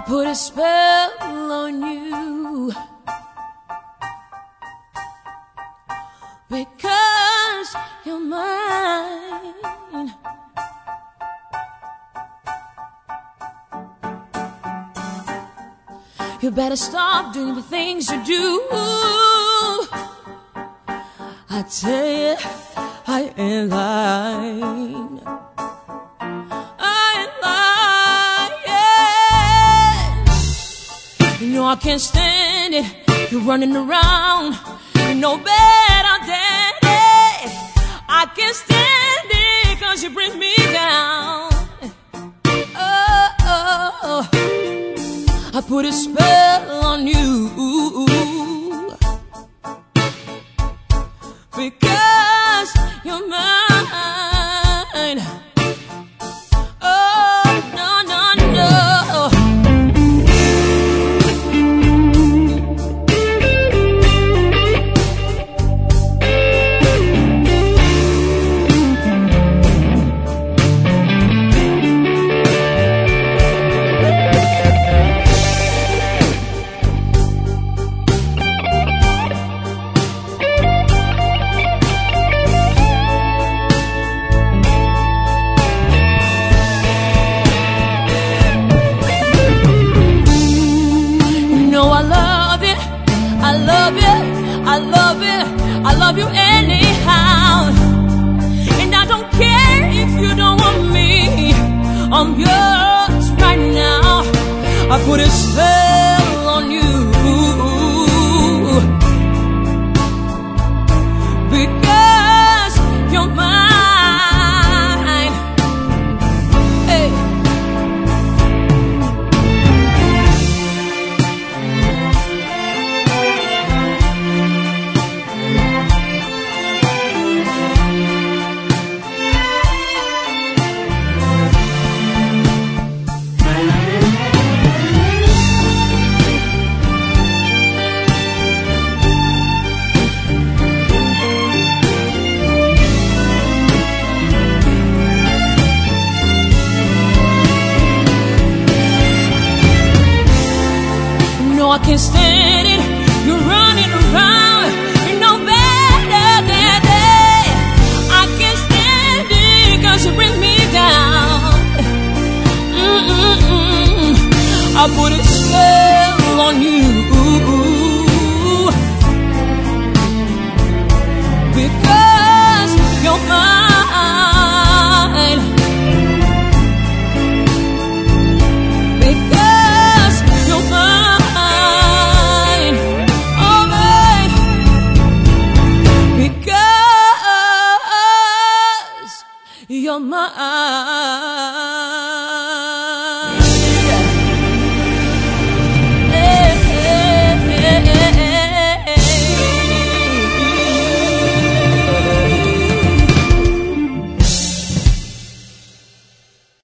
put a spell on you. Because you're mine. You better stop doing the things you do. I tell you, I ain't lying. Know I can't stand it. You're running around. You know better, daddy. I can't stand it cause you bring me down. Oh, oh, oh. I put a spell I love it, I love you anyhow. And I don't care if you don't want me, I'm yours right now. I put a spell can't stand it. You're running around. You know better than that. I can't stand it cause you bring me down. Mm-mm-mm. I put a spell Mine.